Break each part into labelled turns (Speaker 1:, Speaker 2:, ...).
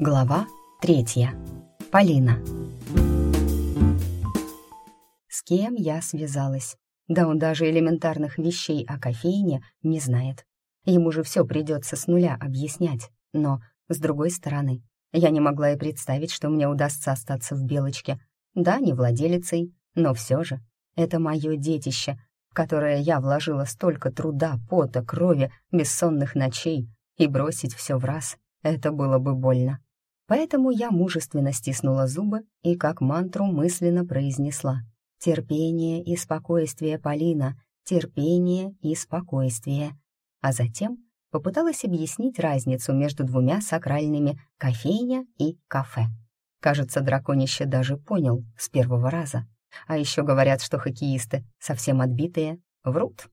Speaker 1: Глава третья. Полина. С кем я связалась? Да он даже элементарных вещей о кофейне не знает. Ему же все придется с нуля объяснять. Но, с другой стороны, я не могла и представить, что мне удастся остаться в Белочке. Да, не владелицей, но все же. Это мое детище, в которое я вложила столько труда, пота, крови, бессонных ночей, и бросить все в раз — это было бы больно. Поэтому я мужественно стиснула зубы и как мантру мысленно произнесла «Терпение и спокойствие, Полина, терпение и спокойствие». А затем попыталась объяснить разницу между двумя сакральными «кофейня» и «кафе». Кажется, драконище даже понял с первого раза. А еще говорят, что хоккеисты совсем отбитые. Врут.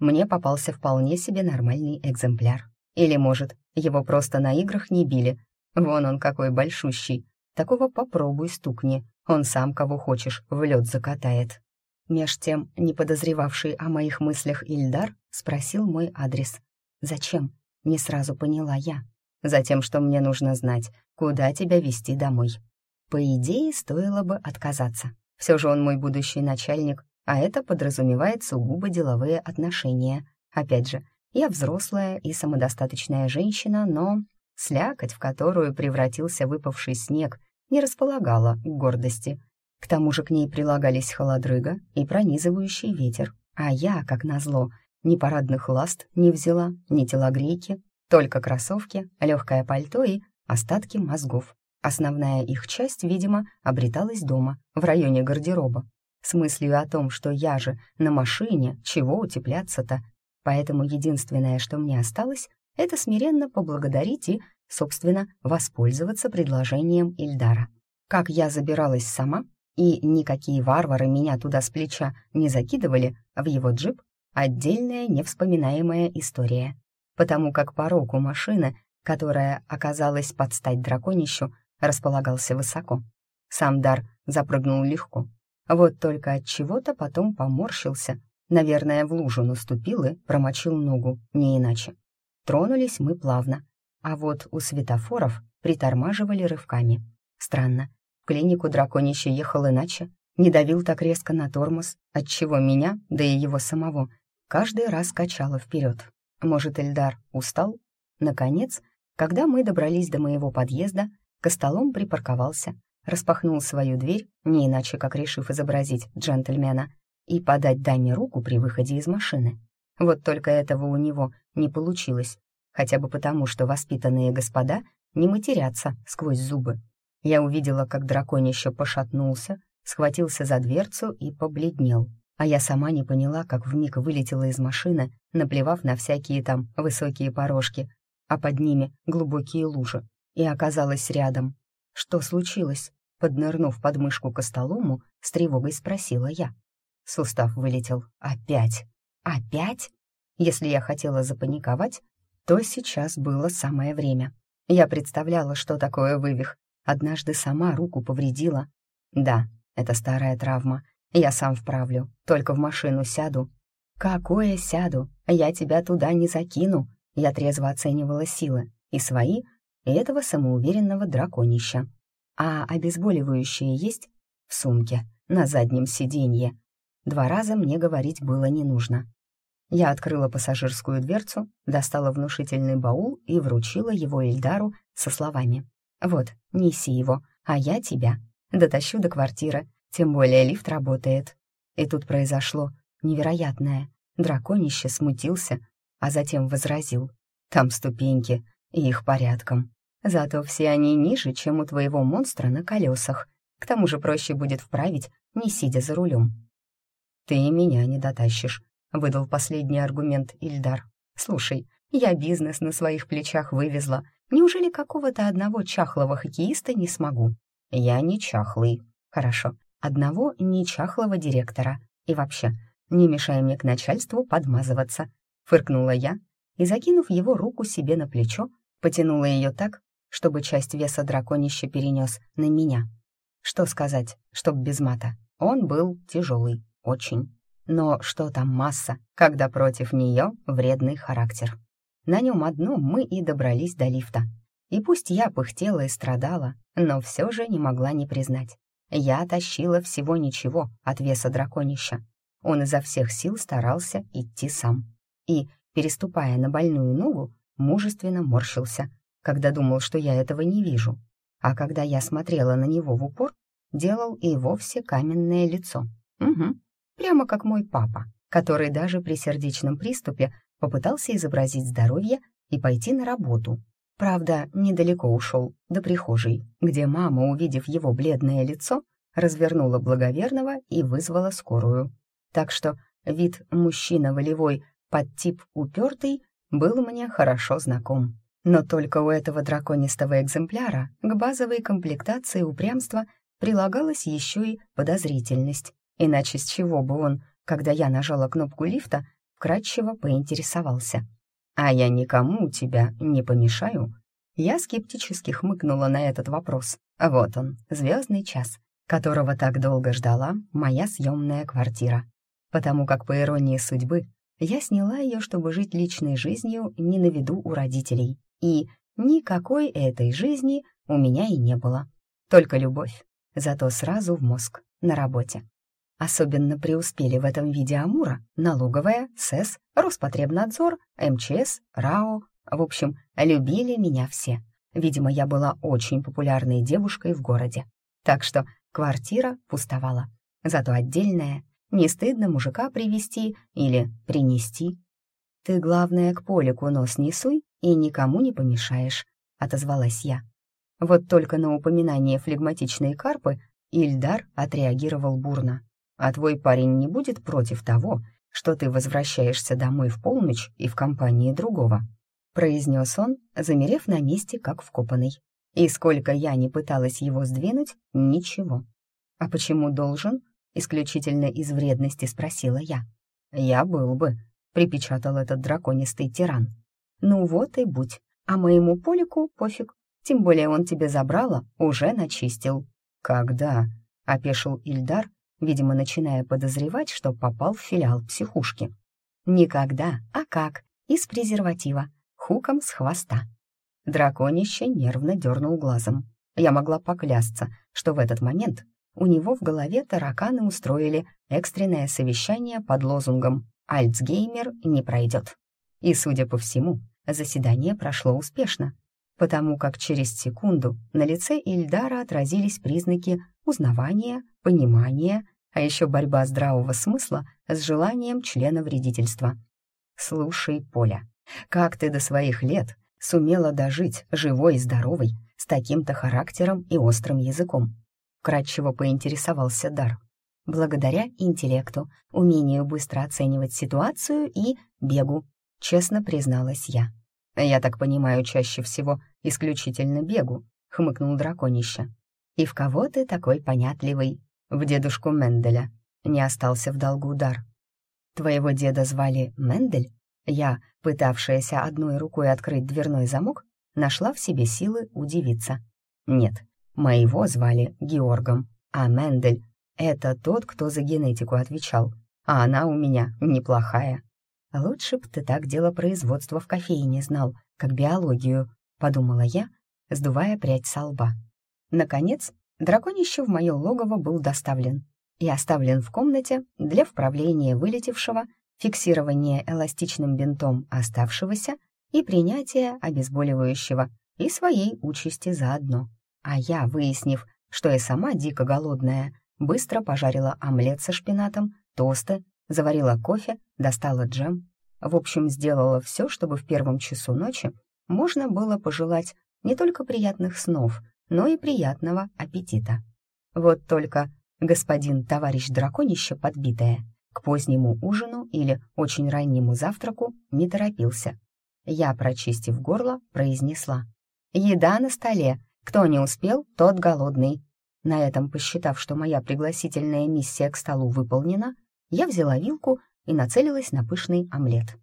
Speaker 1: Мне попался вполне себе нормальный экземпляр. Или, может, его просто на играх не били, Вон он какой большущий. Такого попробуй стукни. Он сам кого хочешь в лед закатает. Меж тем, не подозревавший о моих мыслях Ильдар спросил мой адрес. «Зачем?» — не сразу поняла я. «Затем, что мне нужно знать, куда тебя вести домой». По идее, стоило бы отказаться. Все же он мой будущий начальник, а это подразумевает сугубо деловые отношения. Опять же, я взрослая и самодостаточная женщина, но Слякоть, в которую превратился выпавший снег, не располагала к гордости. К тому же к ней прилагались холодрыга и пронизывающий ветер. А я, как назло, ни парадных ласт не взяла, ни телогрейки, только кроссовки, легкое пальто и остатки мозгов. Основная их часть, видимо, обреталась дома, в районе гардероба, с мыслью о том, что я же на машине, чего утепляться-то. Поэтому единственное, что мне осталось, это смиренно поблагодарить и, собственно, воспользоваться предложением Ильдара. Как я забиралась сама, и никакие варвары меня туда с плеча не закидывали в его джип, отдельная невспоминаемая история. Потому как порог у машины, которая оказалась под стать драконищу, располагался высоко. Сам дар запрыгнул легко. Вот только от чего-то потом поморщился. Наверное, в лужу наступил и промочил ногу, не иначе. Тронулись мы плавно, а вот у светофоров притормаживали рывками. Странно, в клинику драконище ехал иначе, не давил так резко на тормоз, отчего меня, да и его самого, каждый раз качало вперед. Может, Эльдар устал? Наконец, когда мы добрались до моего подъезда, Костолом припарковался, распахнул свою дверь, не иначе как решив изобразить джентльмена, и подать даме руку при выходе из машины. Вот только этого у него не получилось, хотя бы потому, что воспитанные господа не матерятся сквозь зубы. Я увидела, как драконище пошатнулся, схватился за дверцу и побледнел. А я сама не поняла, как вмиг вылетела из машины, наплевав на всякие там высокие порожки, а под ними глубокие лужи, и оказалась рядом. Что случилось? Поднырнув под мышку к столому, с тревогой спросила я. Сустав вылетел. Опять. Опять? Если я хотела запаниковать, то сейчас было самое время. Я представляла, что такое вывих. Однажды сама руку повредила. Да, это старая травма. Я сам вправлю, только в машину сяду. Какое сяду? Я тебя туда не закину. Я трезво оценивала силы. И свои, и этого самоуверенного драконища. А обезболивающее есть? В сумке, на заднем сиденье. Два раза мне говорить было не нужно. Я открыла пассажирскую дверцу, достала внушительный баул и вручила его Эльдару со словами. «Вот, неси его, а я тебя. Дотащу до квартиры, тем более лифт работает». И тут произошло невероятное. Драконище смутился, а затем возразил. «Там ступеньки, и их порядком. Зато все они ниже, чем у твоего монстра на колесах. К тому же проще будет вправить, не сидя за рулем». «Ты меня не дотащишь», — выдал последний аргумент Ильдар. «Слушай, я бизнес на своих плечах вывезла. Неужели какого-то одного чахлого хоккеиста не смогу?» «Я не чахлый». «Хорошо. Одного не чахлого директора. И вообще, не мешай мне к начальству подмазываться», — фыркнула я и, закинув его руку себе на плечо, потянула ее так, чтобы часть веса драконища перенес на меня. Что сказать, чтоб без мата? Он был тяжелый, очень. Но что там масса, когда против нее вредный характер? На нем одном мы и добрались до лифта. И пусть я пыхтела и страдала, но все же не могла не признать. Я тащила всего ничего от веса драконища. Он изо всех сил старался идти сам. И, переступая на больную ногу, мужественно морщился, когда думал, что я этого не вижу. А когда я смотрела на него в упор, делал и вовсе каменное лицо. Угу, прямо как мой папа, который даже при сердечном приступе попытался изобразить здоровье и пойти на работу. Правда, недалеко ушел, до прихожей, где мама, увидев его бледное лицо, развернула благоверного и вызвала скорую. Так что вид мужчина волевой под тип упертый был мне хорошо знаком. Но только у этого драконистого экземпляра к базовой комплектации упрямства прилагалась еще и подозрительность. Иначе с чего бы он, когда я нажала кнопку лифта, вкратчиво поинтересовался. «А я никому тебя не помешаю?» Я скептически хмыкнула на этот вопрос. Вот он, звездный час, которого так долго ждала моя съемная квартира. Потому как, по иронии судьбы, я сняла ее, чтобы жить личной жизнью не на виду у родителей. И никакой этой жизни у меня и не было. Только любовь, зато сразу в мозг, на работе. Особенно преуспели в этом виде Амура налоговая, СЭС, Роспотребнадзор, МЧС, РАО. В общем, любили меня все. Видимо, я была очень популярной девушкой в городе. Так что квартира пустовала. Зато отдельная, не стыдно мужика привести или принести. «Ты, главное, к Полику нос не суй и никому не помешаешь», — отозвалась я. Вот только на упоминание флегматичной карпы Ильдар отреагировал бурно. «А твой парень не будет против того, что ты возвращаешься домой в полночь и в компании другого?» произнес он, замерев на месте, как вкопанный. И сколько я не пыталась его сдвинуть, ничего. «А почему должен?» — исключительно из вредности спросила я. «Я был бы», — припечатал этот драконистый тиран. «Ну вот и будь. А моему Полику пофиг. Тем более он тебе забрало, уже начистил». «Когда?» — опешил Ильдар, видимо, начиная подозревать, что попал в филиал психушки. «Никогда, а как? Из презерватива. Хуком с хвоста». Драконище нервно дернул глазом. Я могла поклясться, что в этот момент у него в голове тараканы устроили экстренное совещание под лозунгом «Альцгеймер не пройдет». И, судя по всему, заседание прошло успешно, потому как через секунду на лице Ильдара отразились признаки узнавания, понимания, а еще борьба здравого смысла с желанием члена вредительства. «Слушай, Поля, как ты до своих лет сумела дожить живой и здоровой с таким-то характером и острым языком?» Кратчево поинтересовался Дар. Благодаря интеллекту, умению быстро оценивать ситуацию и бегу, честно призналась я. «Я так понимаю, чаще всего исключительно бегу», — хмыкнул драконище. «И в кого ты такой понятливый?» «В дедушку Менделя». Не остался в долгу дар. «Твоего деда звали Мендель?» Я, пытавшаяся одной рукой открыть дверной замок, нашла в себе силы удивиться. «Нет, моего звали Георгом, а Мендель — это тот, кто за генетику отвечал, а она у меня неплохая». «Лучше б ты так дело производства в кофейне знал, как биологию», — подумала я, сдувая прядь со лба. Наконец, драконище в мое логово был доставлен и оставлен в комнате для вправления вылетевшего, фиксирования эластичным бинтом оставшегося и принятия обезболивающего и своей участи заодно. А я, выяснив, что я сама дико голодная, быстро пожарила омлет со шпинатом, тосты заварила кофе, достала джем. В общем, сделала все, чтобы в первом часу ночи можно было пожелать не только приятных снов, но и приятного аппетита. Вот только господин товарищ драконище подбитое к позднему ужину или очень раннему завтраку не торопился. Я, прочистив горло, произнесла. «Еда на столе. Кто не успел, тот голодный». На этом, посчитав, что моя пригласительная миссия к столу выполнена, я взяла вилку и нацелилась на пышный омлет.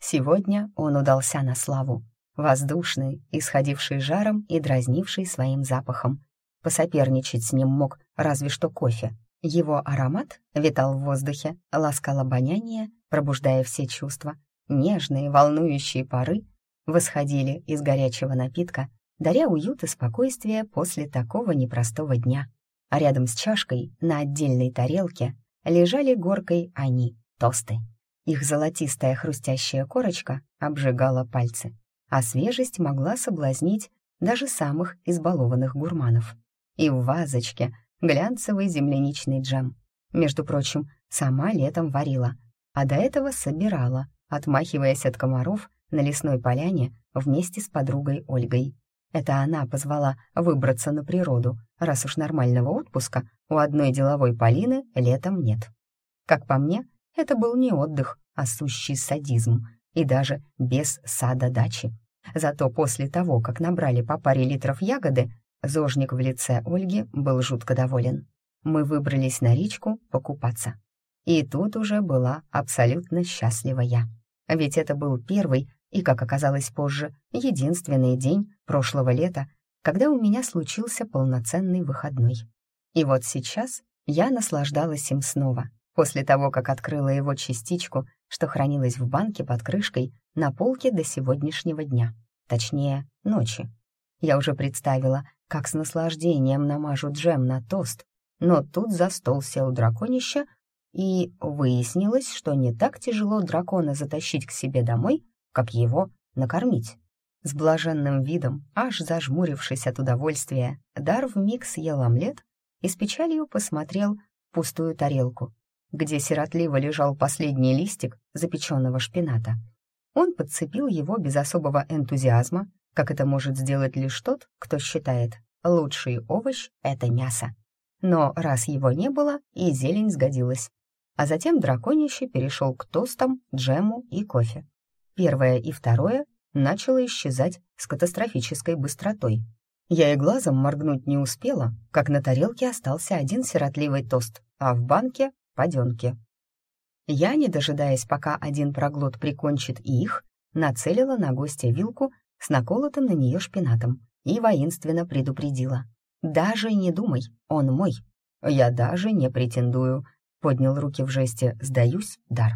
Speaker 1: Сегодня он удался на славу. Воздушный, исходивший жаром и дразнивший своим запахом. Посоперничать с ним мог разве что кофе. Его аромат витал в воздухе, ласкал обоняние, пробуждая все чувства. Нежные, волнующие пары восходили из горячего напитка, даря уют и спокойствие после такого непростого дня. А рядом с чашкой на отдельной тарелке лежали горкой они, тосты. Их золотистая хрустящая корочка обжигала пальцы, а свежесть могла соблазнить даже самых избалованных гурманов. И в вазочке глянцевый земляничный джем. Между прочим, сама летом варила, а до этого собирала, отмахиваясь от комаров на лесной поляне вместе с подругой Ольгой. Это она позвала выбраться на природу, раз уж нормального отпуска у одной деловой Полины летом нет. Как по мне, это был не отдых, а сущий садизм, и даже без сада дачи. Зато после того, как набрали по паре литров ягоды, зожник в лице Ольги был жутко доволен. Мы выбрались на речку покупаться. И тут уже была абсолютно счастлива я. Ведь это был первый и, как оказалось позже, единственный день прошлого лета, когда у меня случился полноценный выходной. И вот сейчас я наслаждалась им снова, после того, как открыла его частичку, что хранилась в банке под крышкой на полке до сегодняшнего дня, точнее, ночи. Я уже представила, как с наслаждением намажу джем на тост, но тут за стол сел драконище, и выяснилось, что не так тяжело дракона затащить к себе домой, как его накормить. С блаженным видом, аж зажмурившись от удовольствия, Дар вмиг съел омлет и с печалью посмотрел пустую тарелку, где сиротливо лежал последний листик запеченного шпината. Он подцепил его без особого энтузиазма, как это может сделать лишь тот, кто считает, лучший овощ — это мясо. Но раз его не было, и зелень сгодилась. А затем драконище перешел к тостам, джему и кофе. Первое и второе начало исчезать с катастрофической быстротой. Я и глазом моргнуть не успела, как на тарелке остался один сиротливый тост, а в банке — паденки. Я, не дожидаясь, пока один проглот прикончит их, нацелила на гостя вилку с наколотым на нее шпинатом и воинственно предупредила. «Даже не думай, он мой. Я даже не претендую», — поднял руки в жесте «сдаюсь, дар».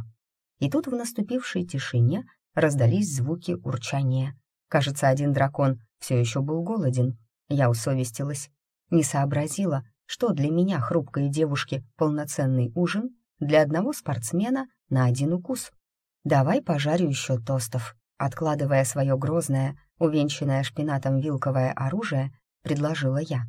Speaker 1: И тут в наступившей тишине раздались звуки урчания. Кажется, один дракон все еще был голоден. Я усовестилась. Не сообразила, что для меня, хрупкой девушки, полноценный ужин, для одного спортсмена на один укус. «Давай пожарю еще тостов», откладывая свое грозное, увенчанное шпинатом вилковое оружие, предложила я.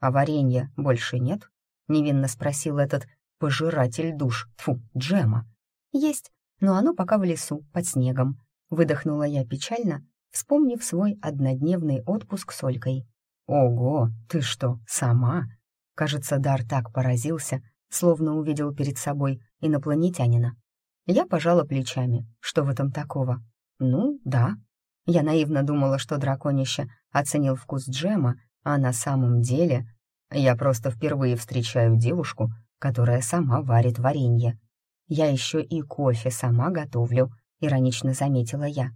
Speaker 1: «А варенья больше нет?» — невинно спросил этот пожиратель душ, фу, джема. «Есть, но оно пока в лесу, под снегом. Выдохнула я печально, вспомнив свой однодневный отпуск с Олькой. «Ого, ты что, сама?» Кажется, Дар так поразился, словно увидел перед собой инопланетянина. Я пожала плечами. Что в этом такого? Ну, да. Я наивно думала, что драконище оценил вкус джема, а на самом деле я просто впервые встречаю девушку, которая сама варит варенье. Я еще и кофе сама готовлю, — иронично заметила я.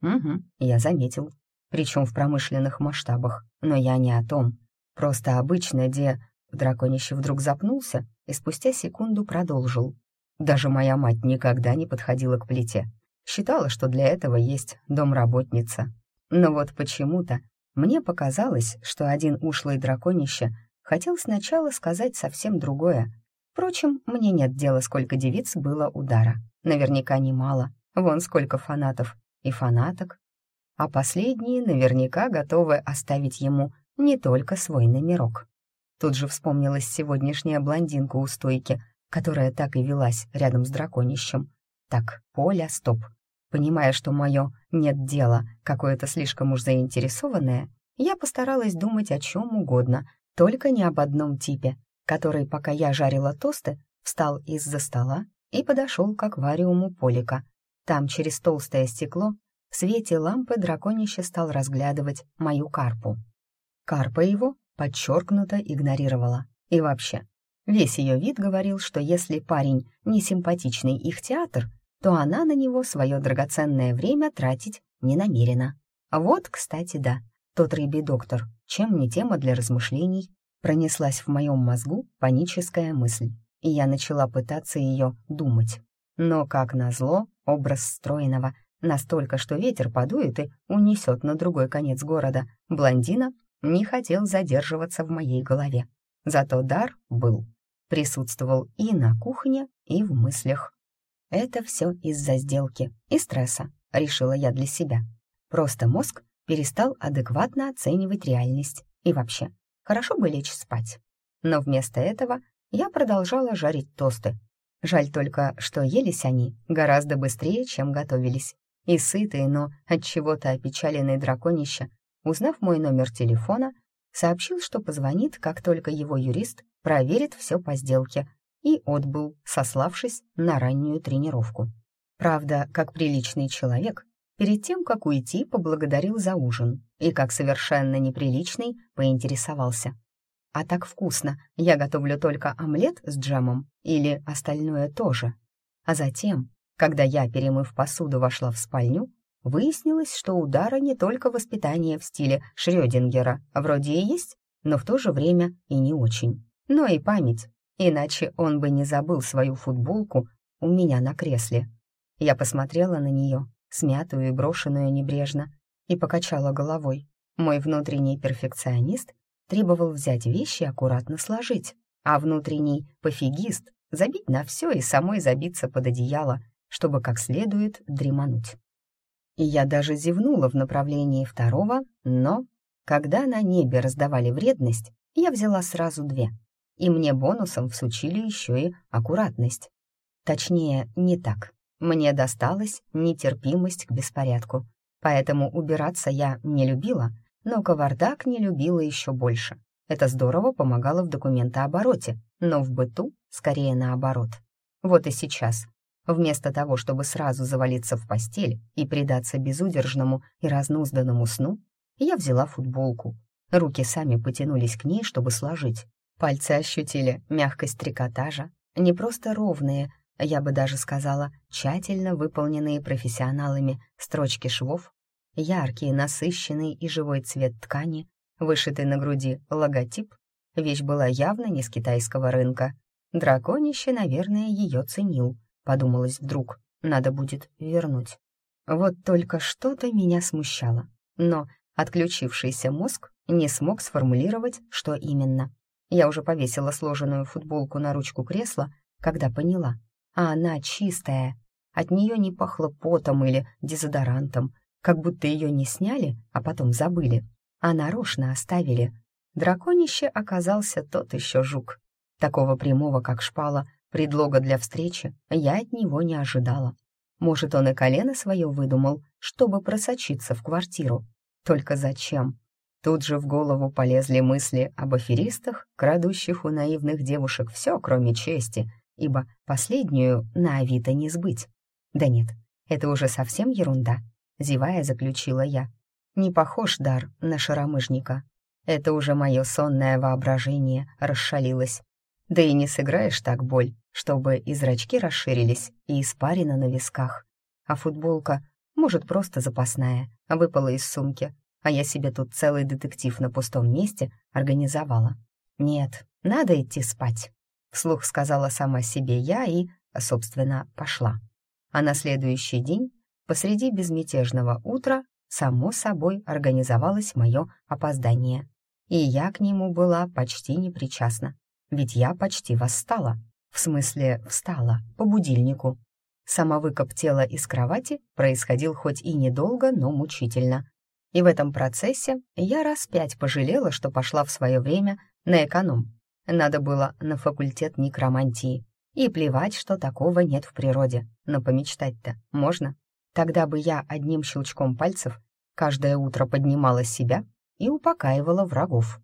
Speaker 1: «Угу, я заметил. Причем в промышленных масштабах. Но я не о том. Просто обычно, где драконище вдруг запнулся и спустя секунду продолжил. Даже моя мать никогда не подходила к плите. Считала, что для этого есть домработница. Но вот почему-то мне показалось, что один ушлый драконище хотел сначала сказать совсем другое. Впрочем, мне нет дела, сколько девиц было удара. Наверняка немало. Вон сколько фанатов и фанаток. А последние наверняка готовы оставить ему не только свой номерок. Тут же вспомнилась сегодняшняя блондинка у стойки, которая так и велась рядом с драконищем. Так, Поля, стоп. Понимая, что мое «нет дела» какое-то слишком уж заинтересованное, я постаралась думать о чем угодно, только не об одном типе, который, пока я жарила тосты, встал из-за стола и подошел к аквариуму Полика, там, через толстое стекло, в свете лампы драконище стал разглядывать мою карпу. Карпа его подчеркнуто игнорировала. И вообще, весь ее вид говорил, что если парень не симпатичный их театр, то она на него свое драгоценное время тратить не намерена. Вот, кстати, да, тот рыбий доктор, чем не тема для размышлений, пронеслась в моем мозгу паническая мысль, и я начала пытаться ее думать. Но, как назло, образ стройного, Настолько, что ветер подует и унесет на другой конец города. Блондина не хотел задерживаться в моей голове. Зато дар был. Присутствовал и на кухне, и в мыслях. Это все из-за сделки и стресса, решила я для себя. Просто мозг перестал адекватно оценивать реальность. И вообще, хорошо бы лечь спать. Но вместо этого я продолжала жарить тосты. Жаль только, что елись они гораздо быстрее, чем готовились. И сытые, но от чего-то опечаленный драконище, узнав мой номер телефона, сообщил, что позвонит, как только его юрист проверит все по сделке, и отбыл, сославшись на раннюю тренировку. Правда, как приличный человек, перед тем, как уйти, поблагодарил за ужин и, как совершенно неприличный, поинтересовался. «А так вкусно, я готовлю только омлет с джемом или остальное тоже?» А затем, когда я, перемыв посуду, вошла в спальню, выяснилось, что у Дара не только воспитание в стиле Шрёдингера, вроде и есть, но в то же время и не очень, но и память, иначе он бы не забыл свою футболку у меня на кресле. Я посмотрела на нее, смятую и брошенную небрежно, и покачала головой. Мой внутренний перфекционист требовал взять вещи и аккуратно сложить, а внутренний пофигист забить на все и самой забиться под одеяло, чтобы как следует дремануть. И я даже зевнула в направлении второго, но, когда на небе раздавали вредность, я взяла сразу две, и мне бонусом всучили еще и аккуратность. Точнее, не так. Мне досталась нетерпимость к беспорядку, поэтому убираться я не любила, но кавардак не любила еще больше. Это здорово помогало в документообороте, но в быту скорее наоборот. Вот и сейчас. Вместо того, чтобы сразу завалиться в постель и предаться безудержному и разнузданному сну, я взяла футболку. Руки сами потянулись к ней, чтобы сложить. Пальцы ощутили мягкость трикотажа, не просто ровные, я бы даже сказала, тщательно выполненные профессионалами строчки швов, яркий, насыщенный и живой цвет ткани, вышитый на груди логотип. Вещь была явно не с китайского рынка. Драконище, наверное, ее ценил, подумалось вдруг. Надо будет вернуть. Вот только что-то меня смущало. Но отключившийся мозг не смог сформулировать, что именно. Я уже повесила сложенную футболку на ручку кресла, когда поняла — а она чистая. От нее не пахло потом или дезодорантом, как будто ее не сняли, а потом забыли, а нарочно оставили. Драконище оказался тот еще жук. Такого прямого, как шпала, предлога для встречи я от него не ожидала. Может, он и колено свое выдумал, чтобы просочиться в квартиру. Только зачем? Тут же в голову полезли мысли об аферистах, крадущих у наивных девушек все, кроме чести, ибо последнюю на Авито не сбыть. Да нет, это уже совсем ерунда, зевая заключила я. Не похож дар на шаромыжника. Это уже мое сонное воображение расшалилось. Да и не сыграешь так боль, чтобы и зрачки расширились, и испарина на висках. А футболка, может, просто запасная, выпала из сумки, а я себе тут целый детектив на пустом месте организовала. Нет, надо идти спать. Вслух сказала сама себе я и, собственно, пошла. А на следующий день, посреди безмятежного утра, само собой организовалось мое опоздание. И я к нему была почти не причастна, ведь я почти восстала. В смысле, встала, по будильнику. Самовыкоп тела из кровати происходил хоть и недолго, но мучительно. И в этом процессе я раз пять пожалела, что пошла в свое время на эконом, надо было на факультет некромантии. И плевать, что такого нет в природе. Но помечтать-то можно. Тогда бы я одним щелчком пальцев каждое утро поднимала себя и упокаивала врагов.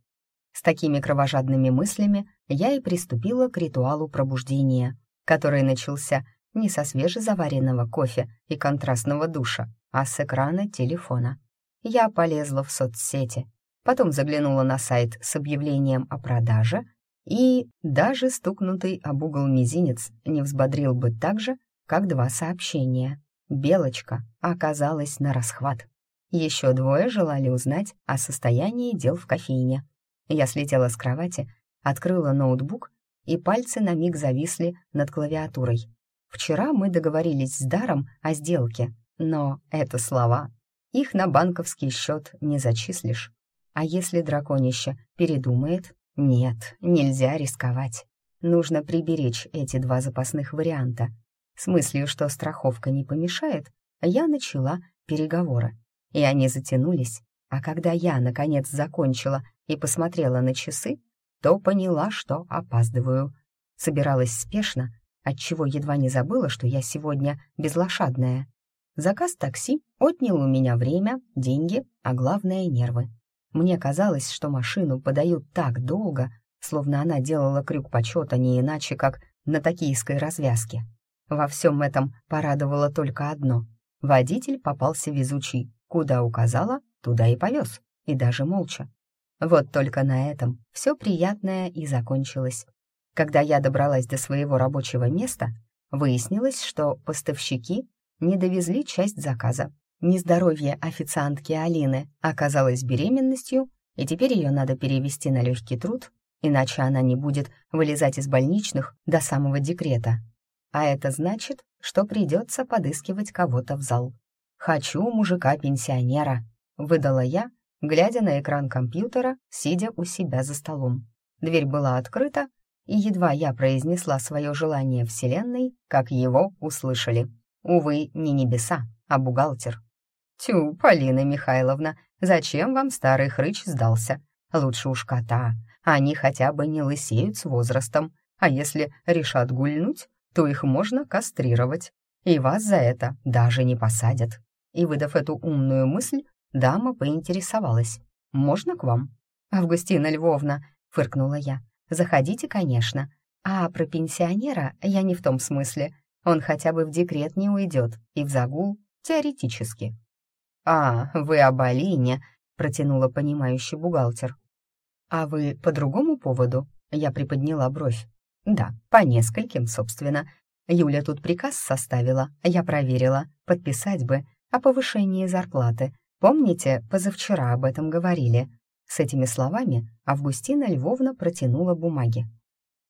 Speaker 1: С такими кровожадными мыслями я и приступила к ритуалу пробуждения, который начался не со свежезаваренного кофе и контрастного душа, а с экрана телефона. Я полезла в соцсети, потом заглянула на сайт с объявлением о продаже и даже стукнутый об угол мизинец не взбодрил бы так же, как два сообщения. Белочка оказалась на расхват. Еще двое желали узнать о состоянии дел в кофейне. Я слетела с кровати, открыла ноутбук, и пальцы на миг зависли над клавиатурой. Вчера мы договорились с Даром о сделке, Но это слова. Их на банковский счет не зачислишь. А если драконище передумает? Нет, нельзя рисковать. Нужно приберечь эти два запасных варианта. С мыслью, что страховка не помешает, я начала переговоры. И они затянулись, а когда я, наконец, закончила и посмотрела на часы, то поняла, что опаздываю. Собиралась спешно, отчего едва не забыла, что я сегодня безлошадная. Заказ такси отнял у меня время, деньги, а главное — нервы. Мне казалось, что машину подают так долго, словно она делала крюк почета не иначе, как на токийской развязке. Во всем этом порадовало только одно. Водитель попался везучий. Куда указала, туда и повез, и даже молча. Вот только на этом все приятное и закончилось. Когда я добралась до своего рабочего места, выяснилось, что поставщики не довезли часть заказа. Нездоровье официантки Алины оказалось беременностью, и теперь ее надо перевести на легкий труд, иначе она не будет вылезать из больничных до самого декрета. А это значит, что придется подыскивать кого-то в зал. «Хочу мужика-пенсионера», — выдала я, глядя на экран компьютера, сидя у себя за столом. Дверь была открыта, и едва я произнесла свое желание Вселенной, как его услышали. Увы, не небеса, а бухгалтер. «Тю, Полина Михайловна, зачем вам старый хрыч сдался? Лучше уж кота, они хотя бы не лысеют с возрастом, а если решат гульнуть, то их можно кастрировать, и вас за это даже не посадят. И, выдав эту умную мысль, дама поинтересовалась. «Можно к вам?» «Августина Львовна», — фыркнула я. «Заходите, конечно. А про пенсионера я не в том смысле. Он хотя бы в декрет не уйдет и в загул теоретически». «А, вы об Алине», — протянула понимающий бухгалтер. «А вы по другому поводу?» — я приподняла бровь. Да, по нескольким, собственно. Юля тут приказ составила, я проверила, подписать бы о повышении зарплаты. Помните, позавчера об этом говорили? С этими словами Августина Львовна протянула бумаги.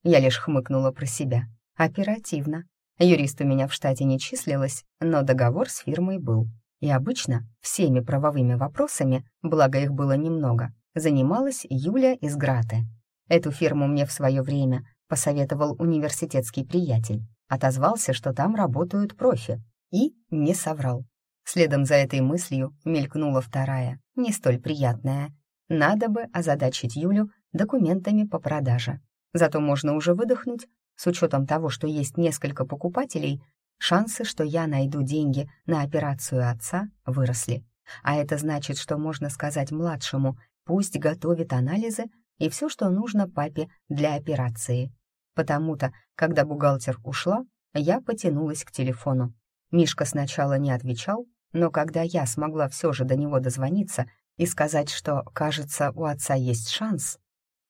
Speaker 1: Я лишь хмыкнула про себя. Оперативно. Юрист у меня в штате не числилось, но договор с фирмой был. И обычно всеми правовыми вопросами, благо их было немного, занималась Юля из Граты. Эту фирму мне в свое время посоветовал университетский приятель. Отозвался, что там работают профи. И не соврал. Следом за этой мыслью мелькнула вторая, не столь приятная. Надо бы озадачить Юлю документами по продаже. Зато можно уже выдохнуть. С учетом того, что есть несколько покупателей, шансы, что я найду деньги на операцию отца, выросли. А это значит, что можно сказать младшему, пусть готовит анализы и все, что нужно папе для операции. Потому-то, когда бухгалтер ушла, я потянулась к телефону. Мишка сначала не отвечал, но когда я смогла все же до него дозвониться и сказать, что, кажется, у отца есть шанс...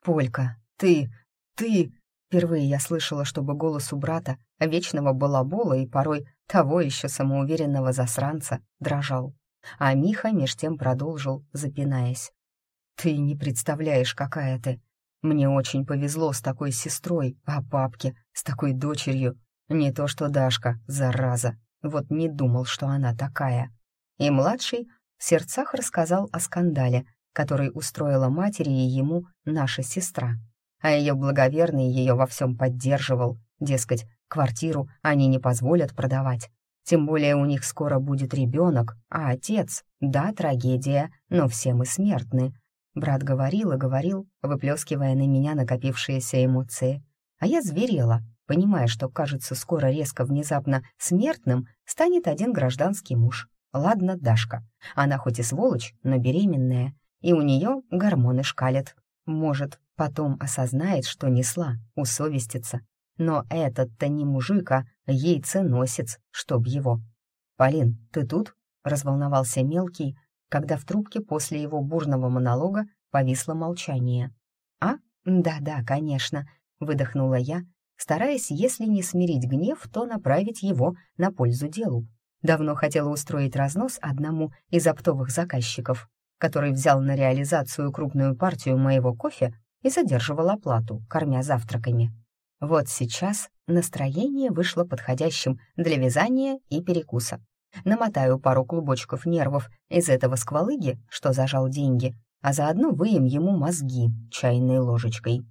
Speaker 1: «Полька, ты... ты...» Впервые я слышала, чтобы голос у брата, вечного балабола и порой того еще самоуверенного засранца, дрожал. А Миха меж тем продолжил, запинаясь. «Ты не представляешь, какая ты. Мне очень повезло с такой сестрой, а папке с такой дочерью. Не то что Дашка, зараза. Вот не думал, что она такая. И младший в сердцах рассказал о скандале, который устроила матери и ему наша сестра. А ее благоверный ее во всем поддерживал. Дескать, квартиру они не позволят продавать. Тем более у них скоро будет ребенок, а отец, да, трагедия, но все мы смертны. Брат говорил и говорил, выплескивая на меня накопившиеся эмоции. А я зверела, понимая, что, кажется, скоро резко внезапно смертным станет один гражданский муж. Ладно, Дашка. Она хоть и сволочь, но беременная, и у нее гормоны шкалят. Может, потом осознает, что несла, усовестится. Но этот-то не мужик, а яйценосец, чтоб его. «Полин, ты тут?» — разволновался мелкий, когда в трубке после его бурного монолога повисло молчание. «А? Да-да, конечно», — выдохнула я, стараясь, если не смирить гнев, то направить его на пользу делу. Давно хотела устроить разнос одному из оптовых заказчиков, который взял на реализацию крупную партию моего кофе и задерживал оплату, кормя завтраками. Вот сейчас настроение вышло подходящим для вязания и перекуса. Намотаю пару клубочков нервов из этого сквалыги, что зажал деньги, а заодно выем ему мозги чайной ложечкой.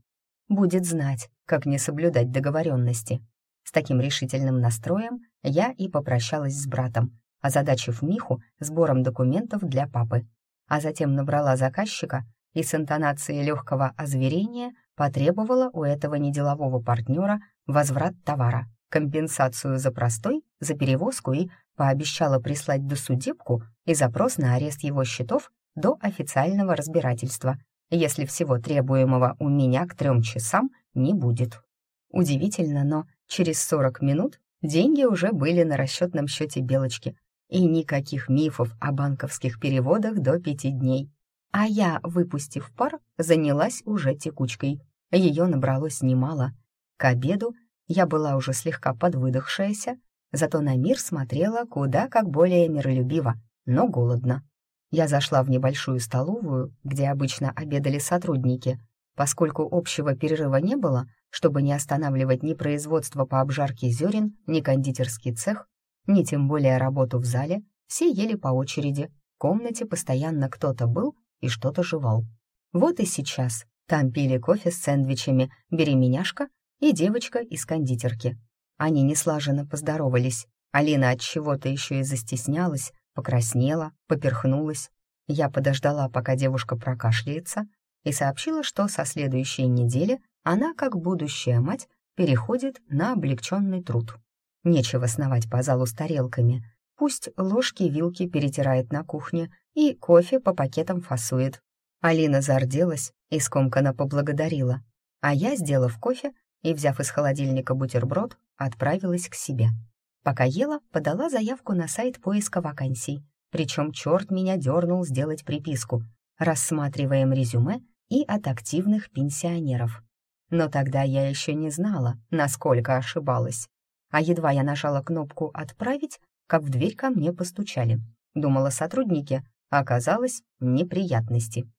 Speaker 1: Будет знать, как не соблюдать договоренности. С таким решительным настроем я и попрощалась с братом, озадачив Миху сбором документов для папы, а затем набрала заказчика и с интонацией легкого озверения потребовала у этого неделового партнера возврат товара, компенсацию за простой, за перевозку и пообещала прислать досудебку и запрос на арест его счетов до официального разбирательства, если всего требуемого у меня к трем часам не будет. Удивительно, но через 40 минут деньги уже были на расчетном счете Белочки, и никаких мифов о банковских переводах до пяти дней. А я, выпустив пар, занялась уже текучкой. Ее набралось немало. К обеду я была уже слегка подвыдохшаяся, зато на мир смотрела куда как более миролюбиво, но голодно. Я зашла в небольшую столовую, где обычно обедали сотрудники. Поскольку общего перерыва не было, чтобы не останавливать ни производство по обжарке зерен, ни кондитерский цех, ни тем более работу в зале, все ели по очереди. В комнате постоянно кто-то был и что-то жевал. Вот и сейчас там пили кофе с сэндвичами «Беременяшка» и девочка из кондитерки. Они неслаженно поздоровались. Алина от чего-то еще и застеснялась, покраснела, поперхнулась. Я подождала, пока девушка прокашляется, и сообщила, что со следующей недели она, как будущая мать, переходит на облегченный труд. Нечего сновать по залу с тарелками. Пусть ложки и вилки перетирает на кухне и кофе по пакетам фасует. Алина зарделась и скомканно поблагодарила, а я, сделав кофе и взяв из холодильника бутерброд, отправилась к себе. Пока ела, подала заявку на сайт поиска вакансий, причем черт меня дернул сделать приписку «Рассматриваем резюме и от активных пенсионеров». Но тогда я еще не знала, насколько ошибалась. А едва я нажала кнопку «Отправить», как в дверь ко мне постучали. Думала сотрудники, а оказалось неприятности.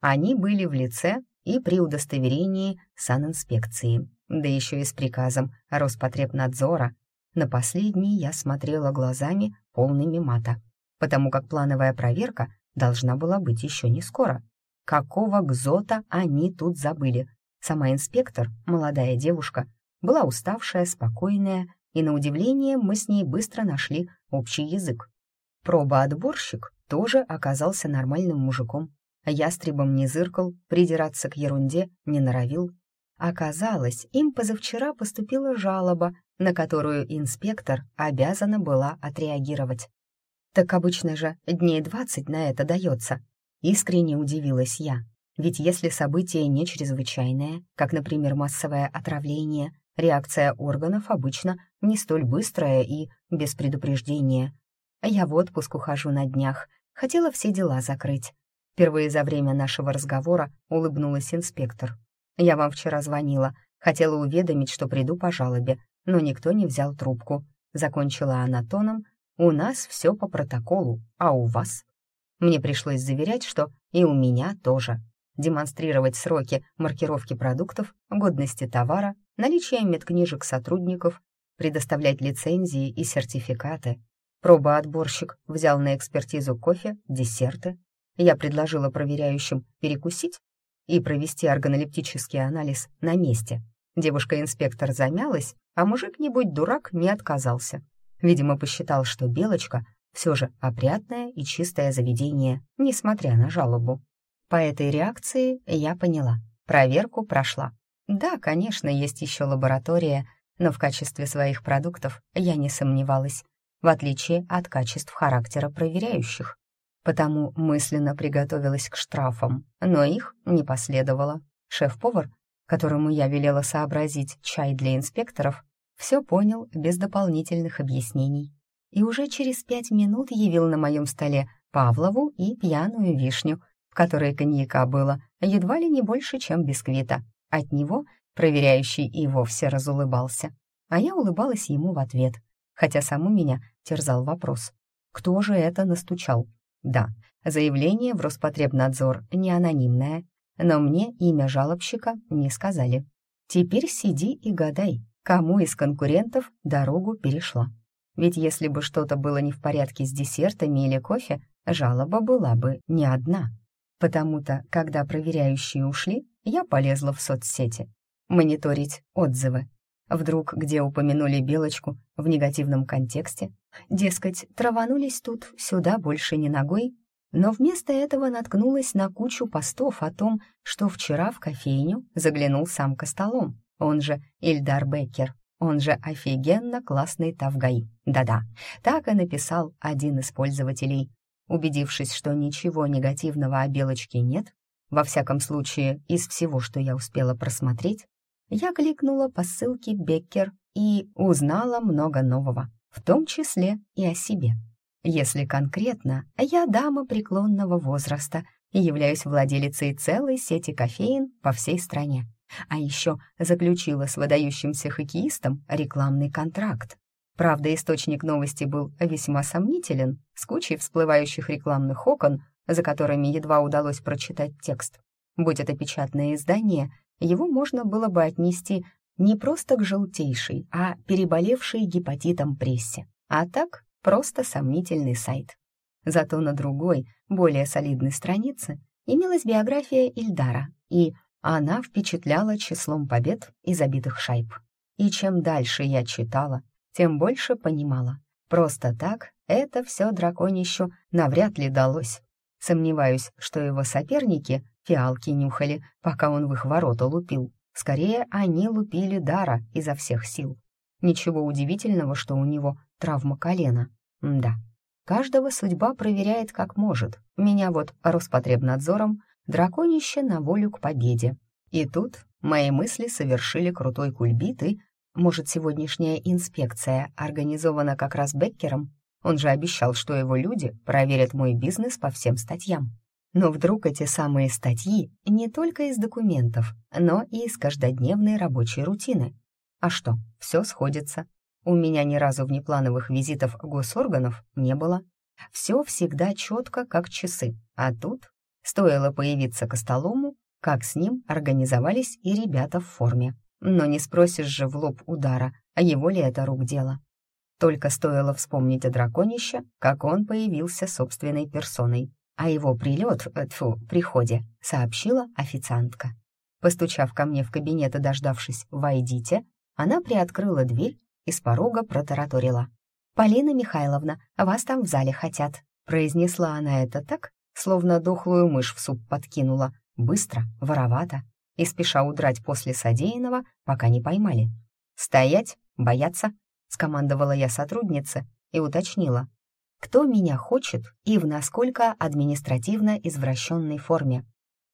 Speaker 1: Они были в лице и при удостоверении санинспекции, да еще и с приказом Роспотребнадзора. На последний я смотрела глазами, полными мата, потому как плановая проверка должна была быть еще не скоро. Какого гзота они тут забыли? Сама инспектор, молодая девушка, была уставшая, спокойная, и, на удивление, мы с ней быстро нашли общий язык. Пробоотборщик тоже оказался нормальным мужиком. Ястребом не зыркал, придираться к ерунде не норовил. Оказалось, им позавчера поступила жалоба, на которую инспектор обязана была отреагировать. Так обычно же дней двадцать на это дается. Искренне удивилась я. Ведь если событие не чрезвычайное, как, например, массовое отравление, реакция органов обычно не столь быстрая и без предупреждения. Я в отпуск ухожу на днях, хотела все дела закрыть. Впервые за время нашего разговора улыбнулась инспектор. «Я вам вчера звонила, хотела уведомить, что приду по жалобе, но никто не взял трубку». Закончила она тоном «У нас все по протоколу, а у вас?» Мне пришлось заверять, что и у меня тоже. Демонстрировать сроки маркировки продуктов, годности товара, наличие медкнижек сотрудников, предоставлять лицензии и сертификаты. Пробоотборщик взял на экспертизу кофе, десерты. Я предложила проверяющим перекусить и провести органолептический анализ на месте. Девушка-инспектор замялась, а мужик, не будь дурак, не отказался. Видимо, посчитал, что «Белочка» все же опрятное и чистое заведение, несмотря на жалобу. По этой реакции я поняла. Проверку прошла. Да, конечно, есть еще лаборатория, но в качестве своих продуктов я не сомневалась, в отличие от качеств характера проверяющих. Потому мысленно приготовилась к штрафам, но их не последовало. Шеф-повар, которому я велела сообразить чай для инспекторов, все понял без дополнительных объяснений. И уже через пять минут явил на моем столе Павлову и пьяную вишню, в которой коньяка было едва ли не больше, чем бисквита. От него проверяющий и вовсе разулыбался, а я улыбалась ему в ответ, хотя саму меня терзал вопрос. Кто же это настучал? Да, заявление в Роспотребнадзор не анонимное, но мне имя жалобщика не сказали. Теперь сиди и гадай, кому из конкурентов дорогу перешла. Ведь если бы что-то было не в порядке с десертами или кофе, жалоба была бы не одна. Потому-то, когда проверяющие ушли, я полезла в соцсети. Мониторить отзывы. Вдруг, где упомянули белочку в негативном контексте, дескать, траванулись тут, сюда больше не ногой, но вместо этого наткнулась на кучу постов о том, что вчера в кофейню заглянул сам Костолом, он же Ильдар Беккер, он же офигенно классный Тавгай. Да-да, так и написал один из пользователей. Убедившись, что ничего негативного о Белочке нет, во всяком случае, из всего, что я успела просмотреть, я кликнула по ссылке Беккер и узнала много нового, в том числе и о себе. Если конкретно, я дама преклонного возраста и являюсь владелицей целой сети кофеин по всей стране. А еще заключила с выдающимся хоккеистом рекламный контракт. Правда, источник новости был весьма сомнителен, с кучей всплывающих рекламных окон, за которыми едва удалось прочитать текст. Будь это печатное издание, его можно было бы отнести не просто к желтейшей, а переболевшей гепатитом прессе. А так просто сомнительный сайт. Зато на другой, более солидной странице имелась биография Ильдара, и она впечатляла числом побед и забитых шайб. И чем дальше я читала, тем больше понимала. Просто так это все драконищу навряд ли далось. Сомневаюсь, что его соперники фиалки нюхали, пока он в их ворота лупил. Скорее, они лупили Дара изо всех сил. Ничего удивительного, что у него травма колена. Да, каждого судьба проверяет как может. Меня вот Роспотребнадзором драконище на волю к победе. И тут мои мысли совершили крутой кульбит и, может, сегодняшняя инспекция организована как раз Беккером? Он же обещал, что его люди проверят мой бизнес по всем статьям. Но вдруг эти самые статьи не только из документов, но и из каждодневной рабочей рутины. А что, все сходится. У меня ни разу внеплановых визитов госорганов не было. Все всегда четко, как часы. А тут стоило появиться Костолому, как с ним организовались и ребята в форме. Но не спросишь же в лоб удара, а его ли это рук дело. Только стоило вспомнить о драконище, как он появился собственной персоной. А его прилет, э, тьфу, приходе, сообщила официантка. Постучав ко мне в кабинет и дождавшись «Войдите», она приоткрыла дверь и с порога протараторила. «Полина Михайловна, вас там в зале хотят», произнесла она это так, словно дохлую мышь в суп подкинула, быстро, воровато, и спеша удрать после содеянного, пока не поймали. «Стоять, бояться», — скомандовала я сотруднице и уточнила, кто меня хочет и в насколько административно извращенной форме.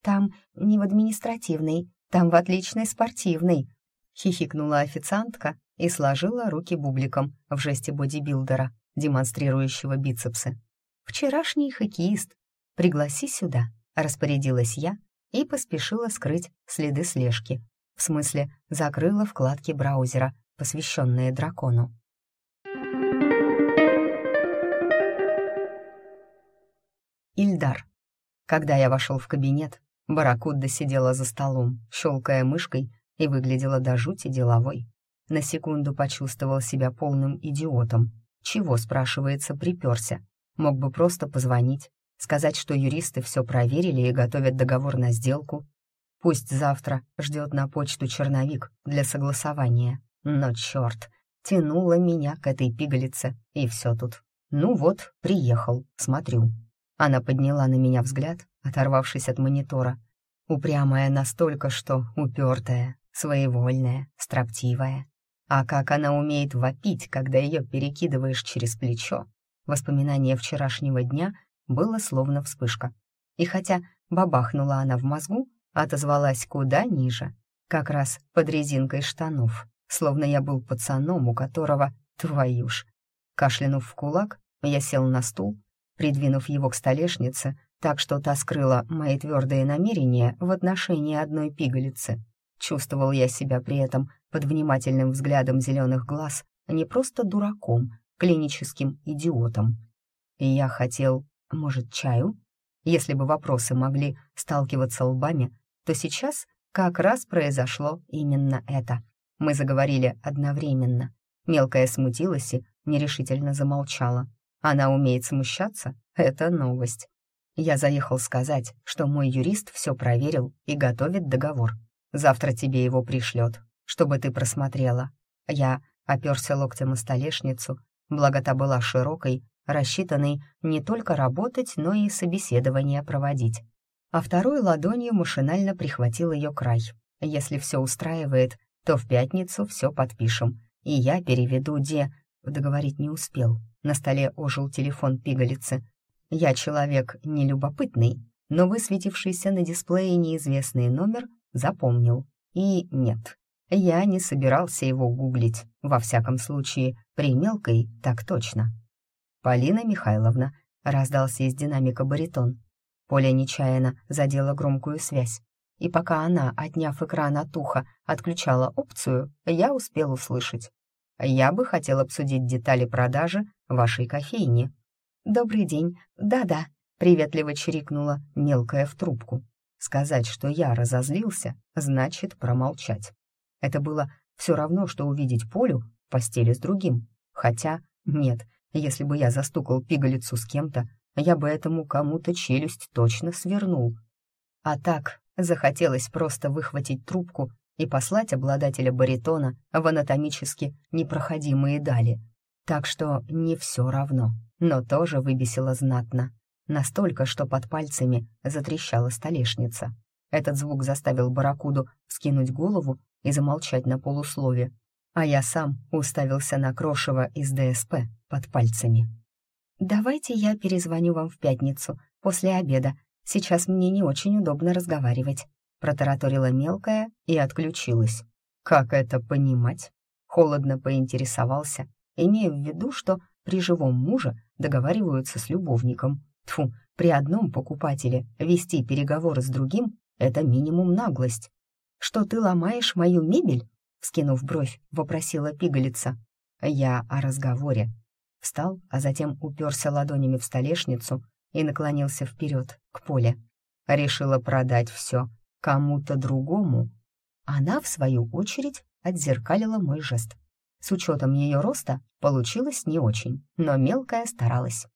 Speaker 1: «Там не в административной, там в отличной спортивной», — хихикнула официантка и сложила руки бубликом в жесте бодибилдера, демонстрирующего бицепсы. «Вчерашний хоккеист. Пригласи сюда», — распорядилась я и поспешила скрыть следы слежки. В смысле, закрыла вкладки браузера, посвященные дракону. Ильдар. Когда я вошел в кабинет, Баракудда сидела за столом, щелкая мышкой и выглядела до жути деловой. На секунду почувствовал себя полным идиотом. Чего, спрашивается, приперся? Мог бы просто позвонить, сказать, что юристы все проверили и готовят договор на сделку. Пусть завтра ждет на почту черновик для согласования. Но черт, тянуло меня к этой пигалице, и все тут. Ну вот, приехал, смотрю. Она подняла на меня взгляд, оторвавшись от монитора. Упрямая настолько, что упертая, своевольная, строптивая. А как она умеет вопить, когда ее перекидываешь через плечо. Воспоминание вчерашнего дня было словно вспышка. И хотя бабахнула она в мозгу, отозвалась куда ниже, как раз под резинкой штанов, словно я был пацаном, у которого, твою ж. Кашлянув в кулак, я сел на стул, придвинув его к столешнице, так что та скрыла мои твердые намерения в отношении одной пигалицы. Чувствовал я себя при этом под внимательным взглядом зеленых глаз не просто дураком, клиническим идиотом. И я хотел, может, чаю? Если бы вопросы могли сталкиваться лбами, то сейчас как раз произошло именно это. Мы заговорили одновременно. Мелкая смутилась и нерешительно замолчала. Она умеет смущаться? Это новость. Я заехал сказать, что мой юрист все проверил и готовит договор. Завтра тебе его пришлет, чтобы ты просмотрела. Я оперся локтем о столешницу, благо та была широкой, рассчитанной не только работать, но и собеседование проводить. А второй ладонью машинально прихватил ее край. Если все устраивает, то в пятницу все подпишем, и я переведу де... Договорить не успел. На столе ожил телефон пигалицы. Я человек нелюбопытный, но высветившийся на дисплее неизвестный номер запомнил. И нет, я не собирался его гуглить, во всяком случае, при мелкой так точно. «Полина Михайловна», — раздался из динамика баритон. Поля нечаянно задела громкую связь и пока она, отняв экран от уха, отключала опцию, я успел услышать. «Я бы хотел обсудить детали продажи вашей кофейни». «Добрый день. Да-да», — приветливо чирикнула мелкая в трубку. Сказать, что я разозлился, значит промолчать. Это было все равно, что увидеть Полю в постели с другим. Хотя, нет, если бы я застукал пигалицу с кем-то, я бы этому кому-то челюсть точно свернул. А так, Захотелось просто выхватить трубку и послать обладателя баритона в анатомически непроходимые дали. Так что не все равно, но тоже выбесило знатно. Настолько, что под пальцами затрещала столешница. Этот звук заставил барракуду скинуть голову и замолчать на полуслове, а я сам уставился на крошево из ДСП под пальцами. «Давайте я перезвоню вам в пятницу, после обеда, Сейчас мне не очень удобно разговаривать», — протараторила мелкая и отключилась. «Как это понимать?» — холодно поинтересовался, имея в виду, что при живом муже договариваются с любовником. Тфу, при одном покупателе вести переговоры с другим — это минимум наглость. «Что ты ломаешь мою мебель?» — скинув бровь, вопросила пигалица. «Я о разговоре». Встал, а затем уперся ладонями в столешницу и наклонился вперед, к Поле. Решила продать все кому-то другому. Она, в свою очередь, отзеркалила мой жест. С учетом ее роста получилось не очень, но мелкая старалась.